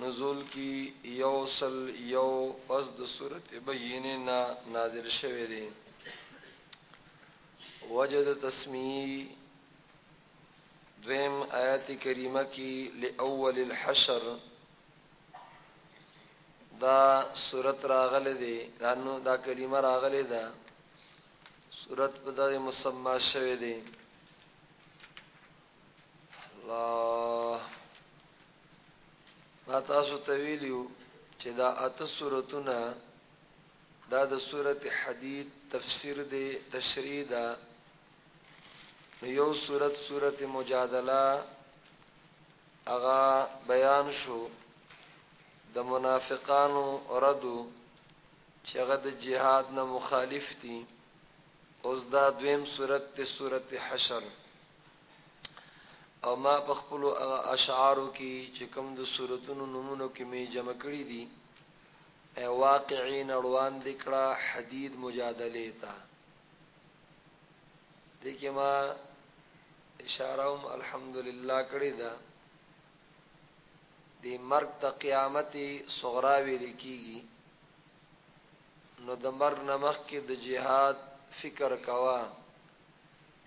نزول کی یو سل یو پس د سورت بینه نا نازل شوه دی وجد تسمیه دویم آیت کریمه کی لأول الحشر دا سورت راغله دی دا نو دا کریمه راغله ده سورت په دغه مسما شوه دی الله ما تاسو ته ویلیو چې دا اته سورتونه دا د سورت حدید تفسیر دی تشریح ده یو سورت سورت مجادله اغا بیان شو د منافقانو ردو چې هغه د جهاد نه مخالف دي اوس دا دویم سورت ته سورت حشر او ما په خپل هغه اشعارو کې چې کوم د صورتونو نمونه کې می جمع کړی دي ای واقعین اړوان دکړه حدید مجادله تا دغه ما اشاره هم الحمدلله کړی ده د مرګ ته قیامت صغرا ویل کیږي نو د مرګ نمخ کې د جهاد فکر کوا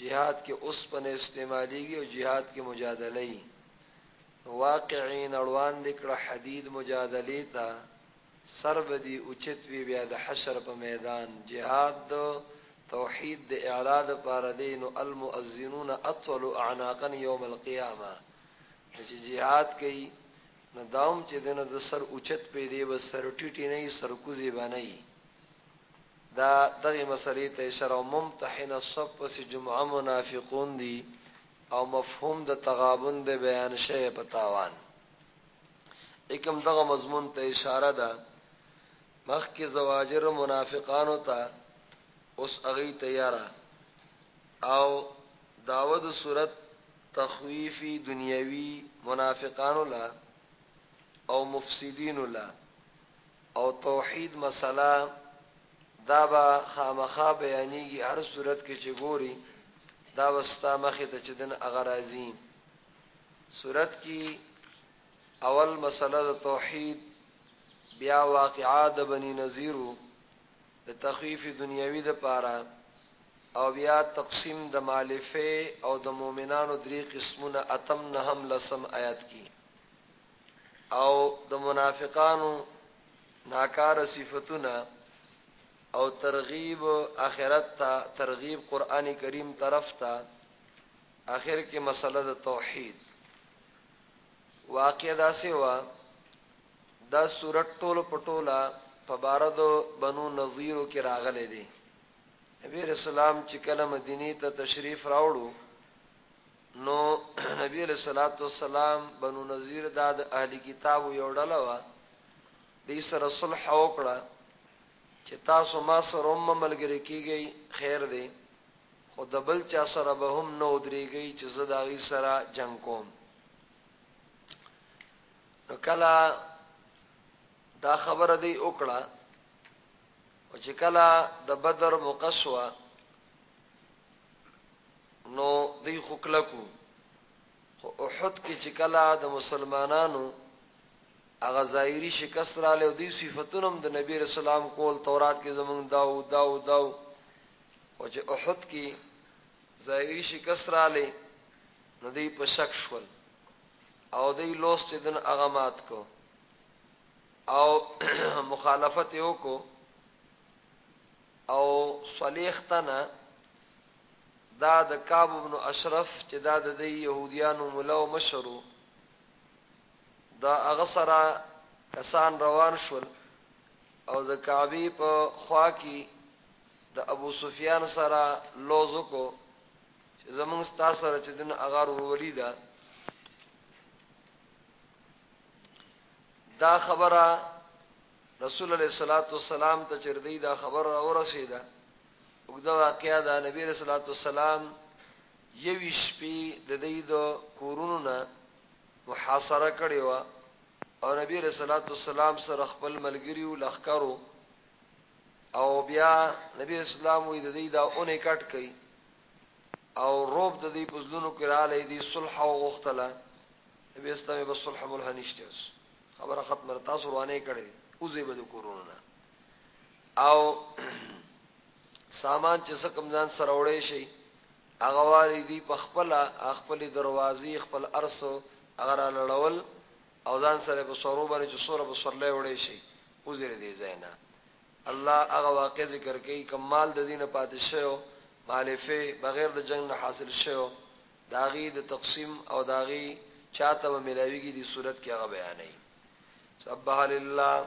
جهاد کې اوسپنه استعماليږي او جهاد کې مجادله ای واقعي نړوان دکړه حدید مجادله تا سر بدی اوچت وی بیا د حشر په میدان جهاد دو توحید د اعلا د پاره دین او المؤذنون اطول اعناقا یوم القیامه چې jihad کوي نو داوم چې دنه د سر اوچت پې دی به سر ټیټی نه سر کوزي باندې دا دغی مسئلی ته اشاره او ممتحن الصف پسی جمعه منافقون دی او مفهوم د تغابن دی بیان شوی په تاوان اکم دغه مضمون ته اشاره ده مخکی زواجر منافقانو ته اوس اغی تیاره او داود صورت تخویفی دنیاوی منافقانو لا او مفسدینو لا او توحید مسله دا به خامخا بیانېږي هر صورت کې چې ګوري دا وستا مخې ته چې دن هغه راځي صورت کې اول مسله د توحید بیا واقعا د بنی نذیرو د تخفیف دنیوي د پاره او بیا تقسیم د مالفه او د مؤمنانو درې قسمونه اتم نه هم لسم آیات کې او د منافقانو ناکاره صفتونه او ترغیب اخرت ته ترغیب قران کریم طرف ته اخر کې مسله د توحید واقع دا سیوا دا سورت ټول پټولا په بار د بنو نذیر کې راغلي دي نبی رسول الله چې کله مدینه ته تشریف راوړو نو نبی علیه الصلاة والسلام بنو نظیر دا د اهل کتابو یو ډله وه دوی سره صلح وکړه چې تاسو ما سره هم ملګري کیږئ خیر دی خو د بل چا سره به هم نه ودرېږئ چې زه د هغوی سره جنګ کوم نو کله دا خبره دی وکړه او چې کله د بدر مقصوه نو دوی خو کلک وو، خو احد کې چې کله د مسلمانانو هغه ظاهري شکست رالی او دوی صفتونه هم د نبی رسول الله کول تورات کې زمونږ دا او دا او دا خو چې احد کې ظاهري شکست رالی نو دوی په شک شول او دوی لوس چې دن هغه مات کو او مخالفت یې وکړو او صلېخ تنه دا د کعب بن اشرف چې دا د دی یهودیانو ملا او مشر و د هغه سره کسان روان شول او د کعبې په خوا کې د ابو سفیان سره لوز وکړو چې زمونږ ستا سره چې دن هغه ورورولي ده دا خبره رسول علیه الصلاة والسلام ته چېر دی دا خبر راورسېده اوږده واقعه ده نبی علیه الصلاة والسلام یوی شپی د دی د کورونو نه محاصره کړی و او نبی علیه الصلاة والسلام سره خپل ملګری او لخکرو او بیا نبی اسلام وی د دی دا اونې کټ کړي او روب د دی پزلونو کې رااله دی صلح او غختله نبی اسلام به صلح ملح نشته خبره ختمه ده تاسو روانه کړی اوځي به د کورونو نه او سامان چې څه کم ځان سره وړی شي هغه والی دی په خپل خپل دروازې خپل ارس هغه را لړول او ځان سره په سورو باندې چې سوره په سورلې وړی شي اوځي دې زینا الله هغه واقع ذکر کوي کمال د دینه پاتې شوی مالفه بغیر د جنگ نه حاصل شوی د هغې د تقسیم او د هغې چاته به ملاویږي دې صورت کې هغه بیانوي سبح لله